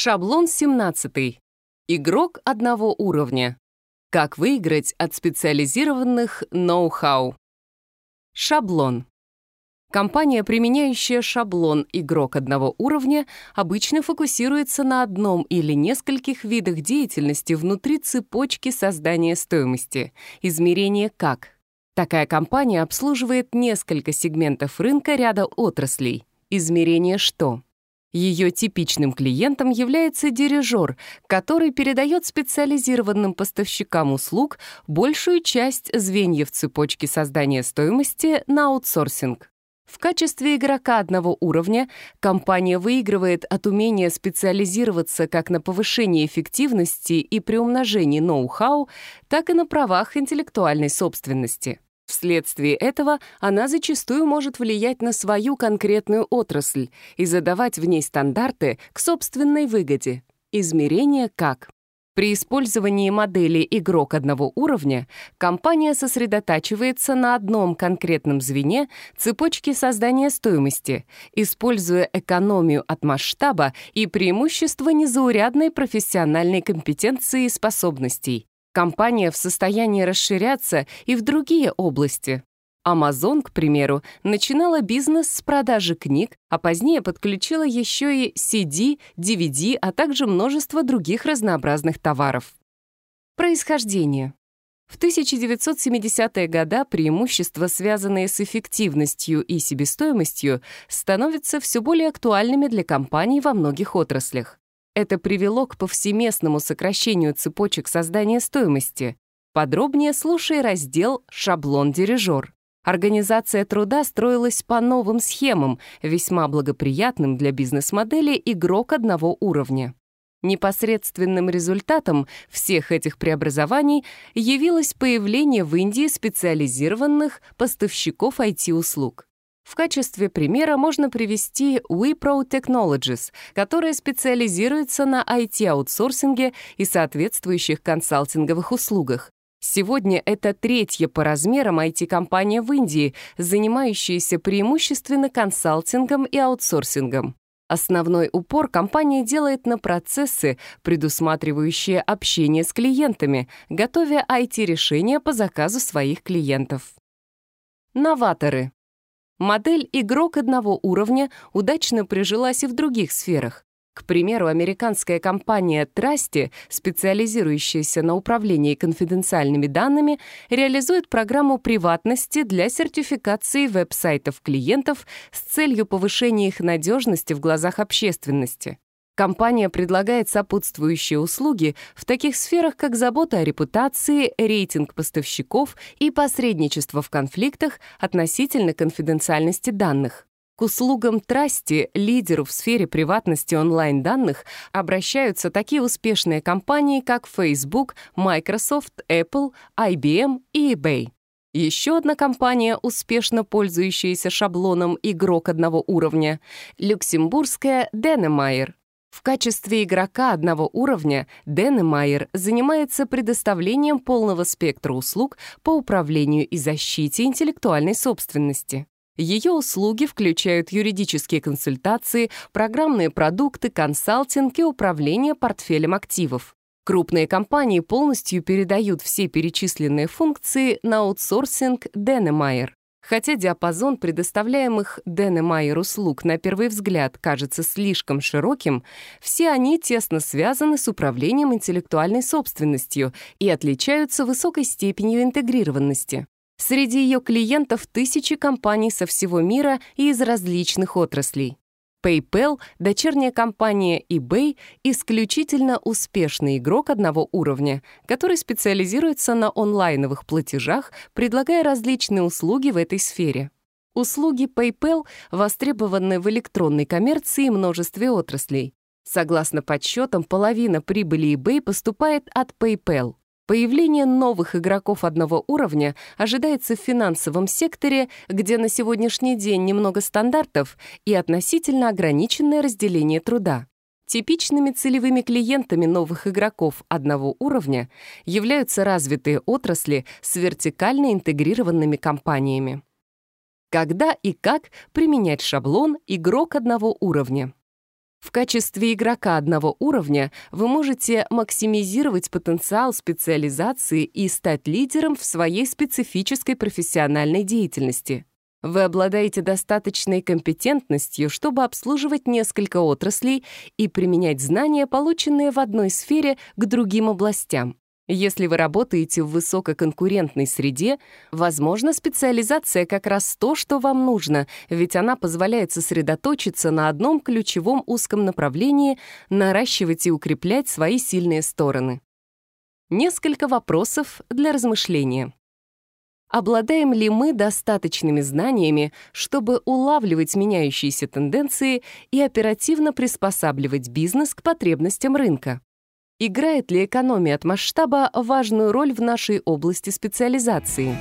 Шаблон 17. Игрок одного уровня. Как выиграть от специализированных ноу-хау. Шаблон. Компания, применяющая шаблон «игрок одного уровня», обычно фокусируется на одном или нескольких видах деятельности внутри цепочки создания стоимости, измерение «как». Такая компания обслуживает несколько сегментов рынка ряда отраслей, измерение «что». Ее типичным клиентом является дирижер, который передает специализированным поставщикам услуг большую часть звеньев цепочки создания стоимости на аутсорсинг. В качестве игрока одного уровня компания выигрывает от умения специализироваться как на повышении эффективности и приумножении ноу-хау, так и на правах интеллектуальной собственности. Вследствие этого она зачастую может влиять на свою конкретную отрасль и задавать в ней стандарты к собственной выгоде. Измерение как? При использовании модели «игрок одного уровня» компания сосредотачивается на одном конкретном звене цепочки создания стоимости, используя экономию от масштаба и преимущество незаурядной профессиональной компетенции и способностей. Компания в состоянии расширяться и в другие области. Amazon, к примеру, начинала бизнес с продажи книг, а позднее подключила еще и CD, DVD, а также множество других разнообразных товаров. Происхождение. В 1970-е годы преимущества, связанные с эффективностью и себестоимостью, становятся все более актуальными для компаний во многих отраслях. Это привело к повсеместному сокращению цепочек создания стоимости. Подробнее слушай раздел «Шаблон-дирижер». Организация труда строилась по новым схемам, весьма благоприятным для бизнес-модели игрок одного уровня. Непосредственным результатом всех этих преобразований явилось появление в Индии специализированных поставщиков IT-услуг. В качестве примера можно привести WePro Technologies, которая специализируется на IT-аутсорсинге и соответствующих консалтинговых услугах. Сегодня это третья по размерам IT-компания в Индии, занимающаяся преимущественно консалтингом и аутсорсингом. Основной упор компания делает на процессы, предусматривающие общение с клиентами, готовя IT-решения по заказу своих клиентов. Новаторы Модель «игрок одного уровня» удачно прижилась и в других сферах. К примеру, американская компания Trusty, специализирующаяся на управлении конфиденциальными данными, реализует программу приватности для сертификации веб-сайтов клиентов с целью повышения их надежности в глазах общественности. Компания предлагает сопутствующие услуги в таких сферах, как забота о репутации, рейтинг поставщиков и посредничество в конфликтах относительно конфиденциальности данных. К услугам Трасти, лидеру в сфере приватности онлайн-данных, обращаются такие успешные компании, как Facebook, Microsoft, Apple, IBM и eBay. Еще одна компания, успешно пользующаяся шаблоном «игрок одного уровня» — люксембургская Denemeyer. В качестве игрока одного уровня Дэн Майер занимается предоставлением полного спектра услуг по управлению и защите интеллектуальной собственности. Ее услуги включают юридические консультации, программные продукты, консалтинг и управление портфелем активов. Крупные компании полностью передают все перечисленные функции на аутсорсинг Денемайер. Хотя диапазон, предоставляемых Дэн и Майер услуг на первый взгляд кажется слишком широким, все они тесно связаны с управлением интеллектуальной собственностью и отличаются высокой степенью интегрированности. Среди ее клиентов тысячи компаний со всего мира и из различных отраслей. PayPal, дочерняя компания eBay — исключительно успешный игрок одного уровня, который специализируется на онлайновых платежах, предлагая различные услуги в этой сфере. Услуги PayPal востребованы в электронной коммерции и множестве отраслей. Согласно подсчетам, половина прибыли eBay поступает от PayPal. Появление новых игроков одного уровня ожидается в финансовом секторе, где на сегодняшний день немного стандартов и относительно ограниченное разделение труда. Типичными целевыми клиентами новых игроков одного уровня являются развитые отрасли с вертикально интегрированными компаниями. Когда и как применять шаблон «игрок одного уровня»? В качестве игрока одного уровня вы можете максимизировать потенциал специализации и стать лидером в своей специфической профессиональной деятельности. Вы обладаете достаточной компетентностью, чтобы обслуживать несколько отраслей и применять знания, полученные в одной сфере, к другим областям. Если вы работаете в высококонкурентной среде, возможно, специализация как раз то, что вам нужно, ведь она позволяет сосредоточиться на одном ключевом узком направлении, наращивать и укреплять свои сильные стороны. Несколько вопросов для размышления. Обладаем ли мы достаточными знаниями, чтобы улавливать меняющиеся тенденции и оперативно приспосабливать бизнес к потребностям рынка? Играет ли экономия от масштаба важную роль в нашей области специализации?